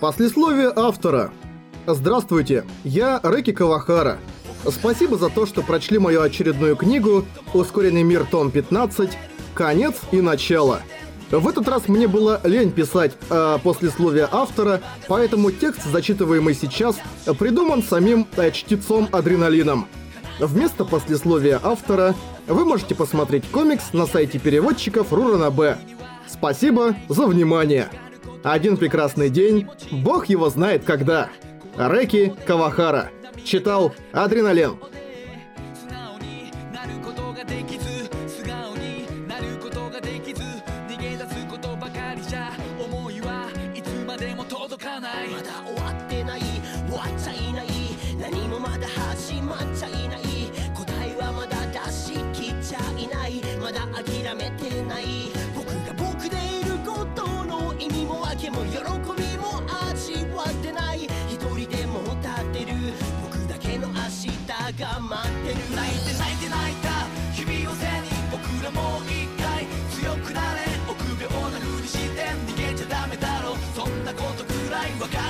Послесловие автора. Здравствуйте, я Рэки Кавахара. Спасибо за то, что прочли мою очередную книгу «Ускоренный мир. Том 15. Конец и начало». В этот раз мне было лень писать э, послесловие автора, поэтому текст, зачитываемый сейчас, придуман самим э, чтецом Адреналином. Вместо послесловия автора вы можете посмотреть комикс на сайте переводчиков Рурана Б. Спасибо за внимание! Один прекрасный день, бог его знает когда. Реки Кавахара. Читал «Адреналин». What? の喜びも味わってない。一人でも立ってる。僕だけの明日が待ってる。泣いて泣いて泣いた。日々を背に僕らもう一回。強くなれ。臆病なふりして。逃げちゃダメだろそんなことくらいわかる。